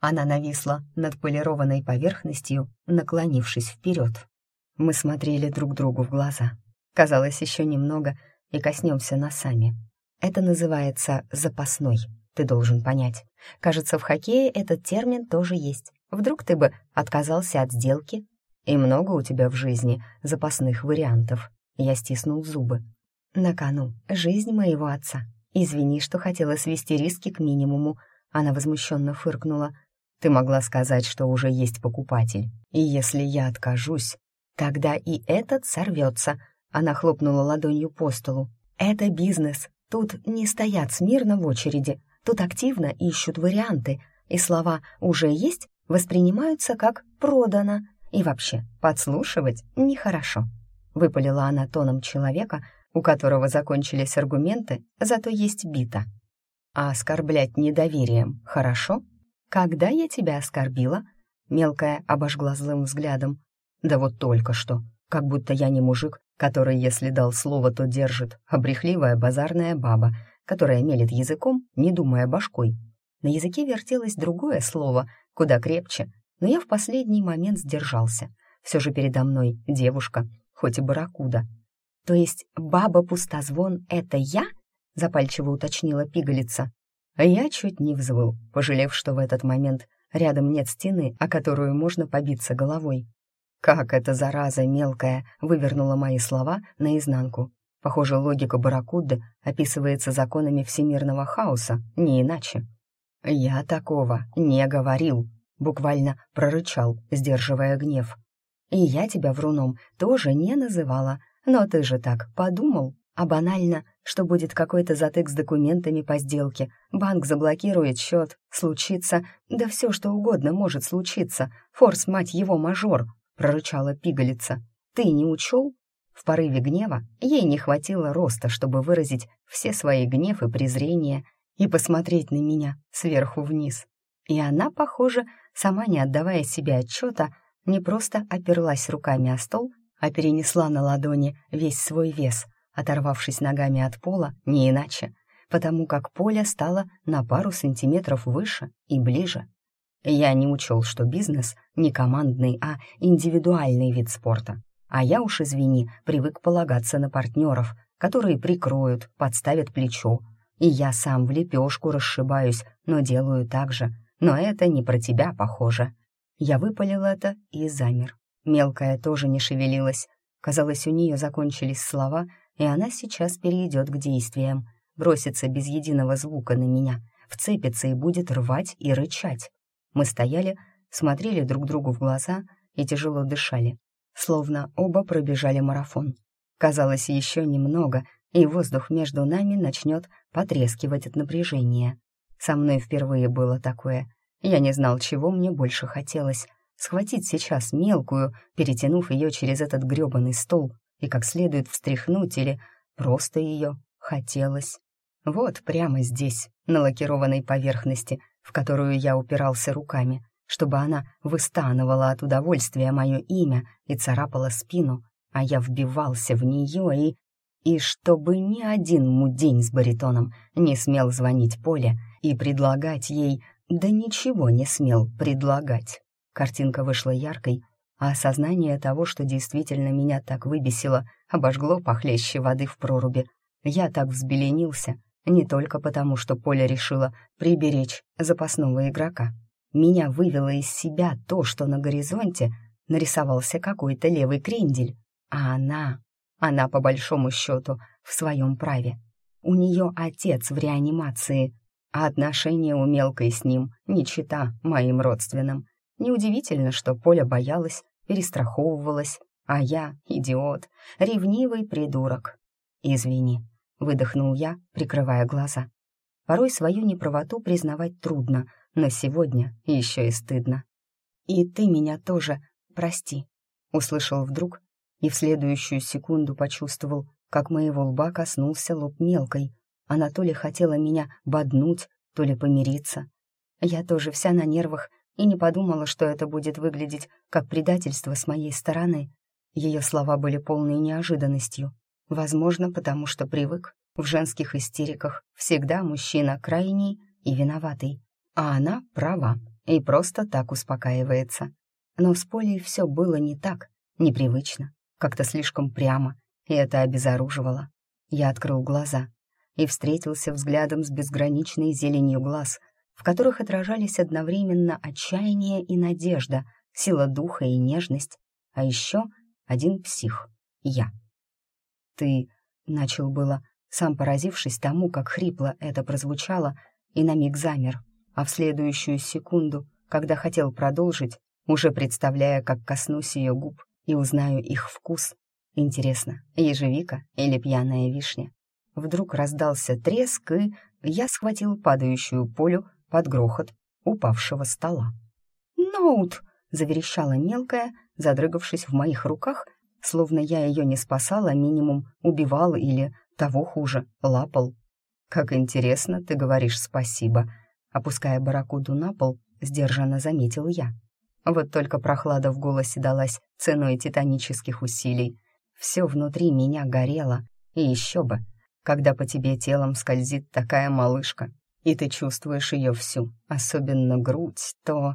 Speaker 1: Она нависла над полированной поверхностью, наклонившись вперед. Мы смотрели друг другу в глаза. Казалось, еще немного, и коснемся носами. Это называется «запасной», ты должен понять. Кажется, в хоккее этот термин тоже есть. Вдруг ты бы отказался от сделки? И много у тебя в жизни запасных вариантов. Я стиснул зубы. На кону жизнь моего отца. Извини, что хотела свести риски к минимуму. Она возмущенно фыркнула. Ты могла сказать, что уже есть покупатель. И если я откажусь, тогда и этот сорвется. Она хлопнула ладонью по столу. Это бизнес. Тут не стоят смирно в очереди. Тут активно ищут варианты. И слова «уже есть» воспринимаются как «продано». И вообще, подслушивать нехорошо. Выпалила она тоном человека, у которого закончились аргументы, зато есть бита. А оскорблять недоверием хорошо? Когда я тебя оскорбила? Мелкая обожгла злым взглядом. Да вот только что. Как будто я не мужик, который, если дал слово, то держит, а брехливая базарная баба, которая мелет языком, не думая башкой. На языке вертелось другое слово, куда крепче, но я в последний момент сдержался. Все же передо мной девушка, хоть и барракуда. «То есть баба-пустозвон — это я?» — запальчиво уточнила пигалица. Я чуть не взвыл, пожалев, что в этот момент рядом нет стены, о которую можно побиться головой. Как эта зараза мелкая вывернула мои слова наизнанку. Похоже, логика барракуды описывается законами всемирного хаоса, не иначе. «Я такого не говорил», — буквально прорычал, сдерживая гнев. «И я тебя вруном тоже не называла, но ты же так подумал, а банально, что будет какой-то затык с документами по сделке, банк заблокирует счет, случится, да все что угодно может случиться, форс, мать его, мажор», — прорычала пигалица. «Ты не учел?» В порыве гнева ей не хватило роста, чтобы выразить все свои гнев и презрение — и посмотреть на меня сверху вниз. И она, похоже, сама не отдавая себе отчета, не просто оперлась руками о стол, а перенесла на ладони весь свой вес, оторвавшись ногами от пола, не иначе. потому как поле стало на пару сантиметров выше и ближе. Я не учел, что бизнес не командный, а индивидуальный вид спорта. А я уж, извини, привык полагаться на партнеров, которые прикроют, подставят плечо. И я сам в лепешку расшибаюсь, но делаю так же. Но это не про тебя, похоже. Я выпалил это и замер. Мелкая тоже не шевелилась. Казалось, у нее закончились слова, и она сейчас перейдет к действиям, бросится без единого звука на меня, вцепится и будет рвать и рычать. Мы стояли, смотрели друг другу в глаза и тяжело дышали, словно оба пробежали марафон. Казалось, еще немного, и воздух между нами начнет потрескивать от напряжения. Со мной впервые было такое. Я не знал, чего мне больше хотелось. Схватить сейчас мелкую, перетянув ее через этот грёбаный стол, и как следует встряхнуть или просто ее хотелось. Вот прямо здесь, на лакированной поверхности, в которую я упирался руками, чтобы она выстанывала от удовольствия мое имя и царапала спину, а я вбивался в нее и... И чтобы ни один мудень с баритоном не смел звонить Поле и предлагать ей... Да ничего не смел предлагать. Картинка вышла яркой, а осознание того, что действительно меня так выбесило, обожгло похлеще воды в проруби. Я так взбеленился, не только потому, что Поля решила приберечь запасного игрока. Меня вывело из себя то, что на горизонте нарисовался какой-то левый крендель, а она, она по большому счету в своем праве. У нее отец в реанимации, а отношения у мелкой с ним не чита моим родственным. Неудивительно, что Поля боялась, перестраховывалась, а я, идиот, ревнивый придурок. Извини, выдохнул я, прикрывая глаза. Порой свою неправоту признавать трудно, но сегодня еще и стыдно. «И ты меня тоже прости», — услышал вдруг, и в следующую секунду почувствовал, как моего лба коснулся лоб мелкой. Она то ли хотела меня боднуть, то ли помириться. Я тоже вся на нервах и не подумала, что это будет выглядеть как предательство с моей стороны. Ее слова были полной неожиданностью. Возможно, потому что привык. В женских истериках всегда мужчина крайний и виноватый, а она права и просто так успокаивается. Но с Полей все было не так, непривычно, как-то слишком прямо, и это обезоруживало. Я открыл глаза и встретился взглядом с безграничной зеленью глаз, в которых отражались одновременно отчаяние и надежда, сила духа и нежность, а еще один псих — я. «Ты...» — начал было, сам поразившись тому, как хрипло это прозвучало, и на миг замер, а в следующую секунду, когда хотел продолжить, уже представляя, как коснусь ее губ и узнаю их вкус. Интересно, ежевика или пьяная вишня? Вдруг раздался треск, и я схватил падающую полю под грохот упавшего стола. «Ноут!» — заверещала мелкая, задрыгавшись в моих руках словно я ее не спасал, а минимум убивал или, того хуже, лапал. «Как интересно, ты говоришь спасибо», — опуская барракуду на пол, сдержанно заметил я. Вот только прохлада в голосе далась ценой титанических усилий. Все внутри меня горело, и еще бы, когда по тебе телом скользит такая малышка, и ты чувствуешь ее всю, особенно грудь, то...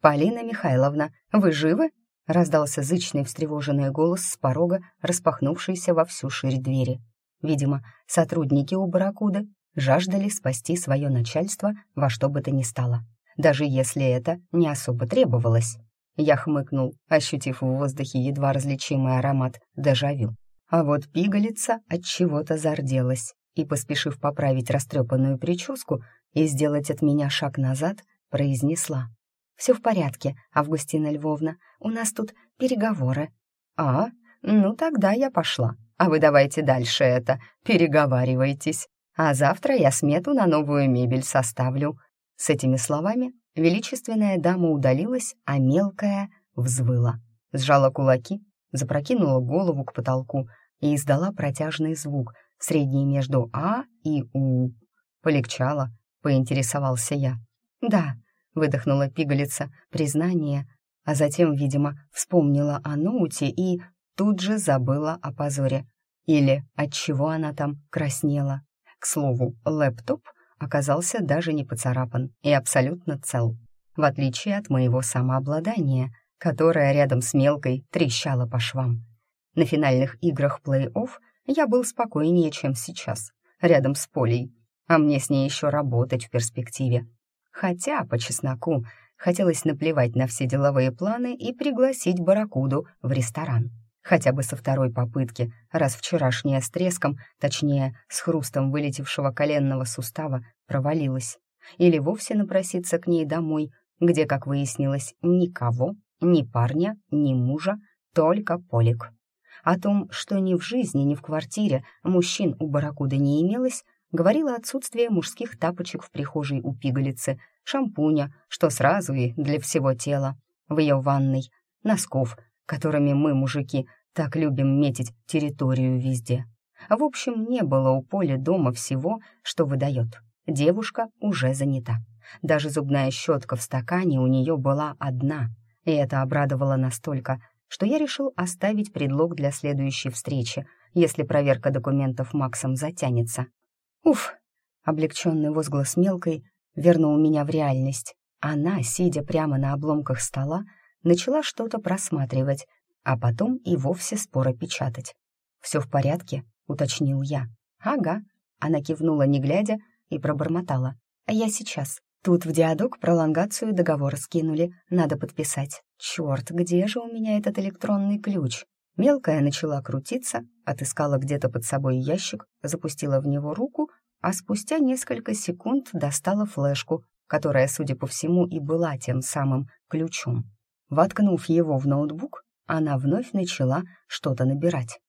Speaker 1: «Полина Михайловна, вы живы?» Раздался зычный встревоженный голос с порога, распахнувшийся во всю ширь двери. Видимо, сотрудники у Барракуды жаждали спасти свое начальство во что бы то ни стало, даже если это не особо требовалось. Я хмыкнул, ощутив в воздухе едва различимый аромат дежавю. А вот пигалица от чего-то зарделась и, поспешив поправить растрепанную прическу и сделать от меня шаг назад, произнесла. Все в порядке, Августина Львовна. У нас тут переговоры». «А, ну тогда я пошла. А вы давайте дальше это, переговаривайтесь. А завтра я смету на новую мебель составлю». С этими словами величественная дама удалилась, а мелкая взвыла. Сжала кулаки, запрокинула голову к потолку и издала протяжный звук, средний между «а» и «у». Полегчало, поинтересовался я. «Да, выдохнула пигалица признание, а затем, видимо, вспомнила о Ноуте и тут же забыла о позоре. Или от чего она там краснела. К слову, лэптоп оказался даже не поцарапан и абсолютно цел, в отличие от моего самообладания, которое рядом с мелкой трещало по швам. На финальных играх плей-офф я был спокойнее, чем сейчас, рядом с Полей, а мне с ней еще работать в перспективе. Хотя, по чесноку, хотелось наплевать на все деловые планы и пригласить Баракуду в ресторан хотя бы со второй попытки, раз вчерашняя с треском, точнее, с хрустом вылетевшего коленного сустава, провалилась. Или вовсе напроситься к ней домой, где, как выяснилось, никого, ни парня, ни мужа, только Полик. О том, что ни в жизни, ни в квартире мужчин у барракуда не имелось, говорило отсутствие мужских тапочек в прихожей у пигалицы, шампуня, что сразу и для всего тела, в ее ванной, носков, которыми мы, мужики, так любим метить территорию везде. В общем, не было у Поли дома всего, что выдает. Девушка уже занята. Даже зубная щетка в стакане у нее была одна, и это обрадовало настолько, что я решил оставить предлог для следующей встречи, если проверка документов Максом затянется. Уф! Облегченный возглас мелкой вернул меня в реальность. Она, сидя прямо на обломках стола, начала что-то просматривать, а потом и вовсе споро печатать. «Все в порядке?» — уточнил я. «Ага», — она кивнула, не глядя, и пробормотала. «А я сейчас. Тут в диадок пролонгацию договора скинули, надо подписать. Черт, где же у меня этот электронный ключ?» Мелкая начала крутиться, отыскала где-то под собой ящик, запустила в него руку, а спустя несколько секунд достала флешку, которая, судя по всему, и была тем самым ключом. Воткнув его в ноутбук, она вновь начала что-то набирать.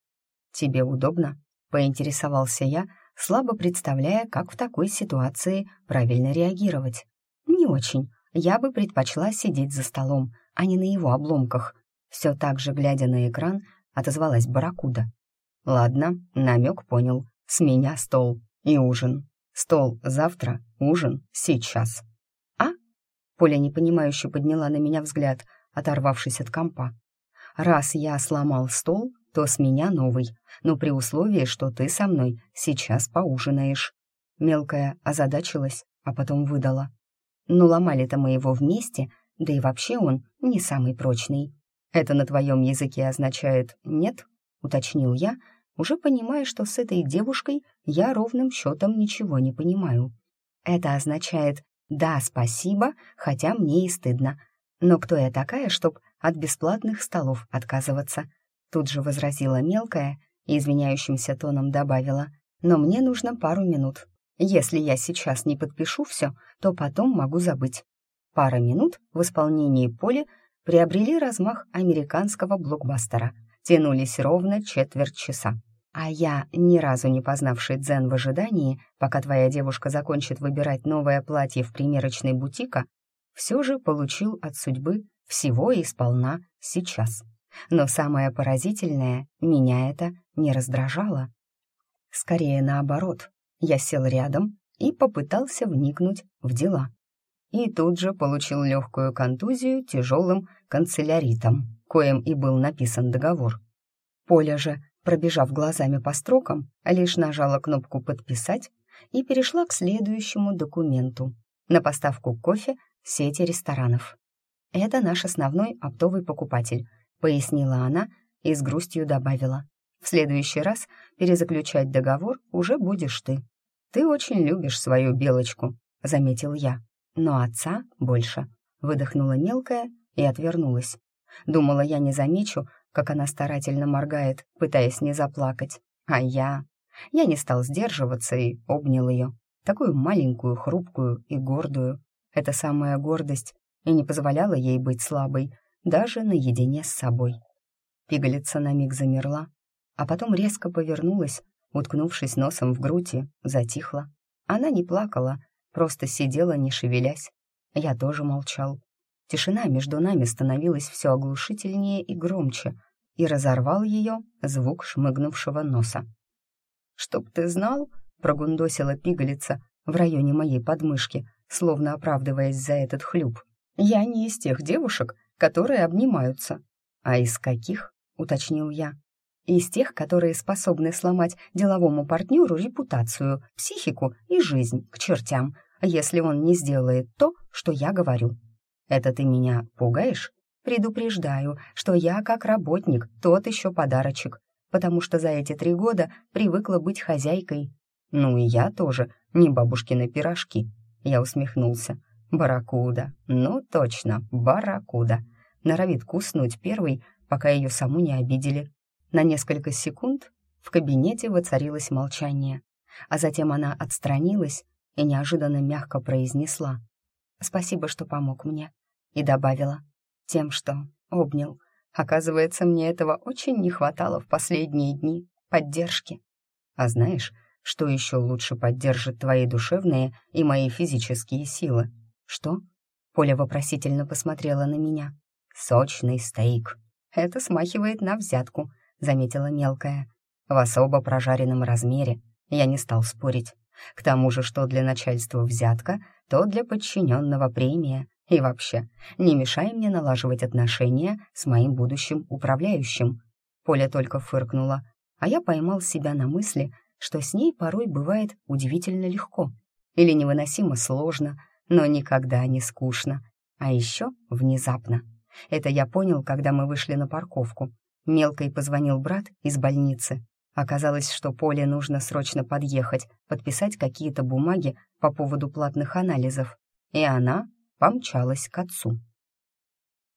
Speaker 1: «Тебе удобно?» — поинтересовался я, слабо представляя, как в такой ситуации правильно реагировать. «Не очень. Я бы предпочла сидеть за столом, а не на его обломках». Все так же, глядя на экран, отозвалась Баракуда. «Ладно, намек понял. С меня стол и ужин. Стол завтра, ужин сейчас». «А?» Поля непонимающе подняла на меня взгляд — оторвавшись от компа. «Раз я сломал стол, то с меня новый, но при условии, что ты со мной сейчас поужинаешь». Мелкая озадачилась, а потом выдала. «Ну, ломали-то мы его вместе, да и вообще он не самый прочный. Это на твоем языке означает «нет», — уточнил я, уже понимая, что с этой девушкой я ровным счетом ничего не понимаю. Это означает «да, спасибо, хотя мне и стыдно», но кто я такая, чтоб от бесплатных столов отказываться? Тут же возразила мелкая и извиняющимся тоном добавила. Но мне нужно пару минут. Если я сейчас не подпишу все, то потом могу забыть. Пара минут в исполнении Поли приобрели размах американского блокбастера. Тянулись ровно четверть часа. А я, ни разу не познавший дзен в ожидании, пока твоя девушка закончит выбирать новое платье в примерочной бутика, все же получил от судьбы всего и сполна сейчас. Но самое поразительное, меня это не раздражало. Скорее наоборот, я сел рядом и попытался вникнуть в дела. И тут же получил легкую контузию тяжелым канцеляритом, коим и был написан договор. Поля же, пробежав глазами по строкам, лишь нажала кнопку «Подписать» и перешла к следующему документу на поставку кофе сети ресторанов. «Это наш основной оптовый покупатель», — пояснила она и с грустью добавила. «В следующий раз перезаключать договор уже будешь ты. Ты очень любишь свою белочку», — заметил я. «Но отца больше», — выдохнула мелкая и отвернулась. Думала, я не замечу, как она старательно моргает, пытаясь не заплакать. А я... Я не стал сдерживаться и обнял ее. Такую маленькую, хрупкую и гордую. Эта самая гордость и не позволяла ей быть слабой, даже наедине с собой. Пигалица на миг замерла, а потом резко повернулась, уткнувшись носом в грудь и затихла. Она не плакала, просто сидела, не шевелясь. Я тоже молчал. Тишина между нами становилась все оглушительнее и громче, и разорвал ее звук шмыгнувшего носа. «Чтоб ты знал», — прогундосила пигалица в районе моей подмышки, словно оправдываясь за этот хлюп. «Я не из тех девушек, которые обнимаются». «А из каких?» — уточнил я. Из тех, которые способны сломать деловому партнеру репутацию, психику и жизнь к чертям, если он не сделает то, что я говорю. Это ты меня пугаешь? Предупреждаю, что я, как работник, тот еще подарочек, потому что за эти три года привыкла быть хозяйкой. Ну и я тоже, не бабушкины пирожки. Я усмехнулся. Барракуда, ну точно, барракуда. Норовит куснуть первый, пока ее саму не обидели. На несколько секунд в кабинете воцарилось молчание, а затем она отстранилась и неожиданно мягко произнесла «Спасибо, что помог мне», и добавила «Тем, что обнял. Оказывается, мне этого очень не хватало в последние дни, поддержки. А знаешь, что еще лучше поддержит твои душевные и мои физические силы?» «Что?» Поля вопросительно посмотрела на меня. «Сочный стейк. Это смахивает на взятку», — заметила мелкая. «В особо прожаренном размере. Я не стал спорить. К тому же, что для начальства взятка, то для подчиненного премия. И вообще, не мешай мне налаживать отношения с моим будущим управляющим». Поля только фыркнула, а я поймал себя на мысли, что с ней порой бывает удивительно легко или невыносимо сложно, но никогда не скучно. А еще внезапно. Это я понял, когда мы вышли на парковку. Мелкой позвонил брат из больницы. Оказалось, что Поле нужно срочно подъехать, подписать какие-то бумаги по поводу платных анализов. И она помчалась к отцу.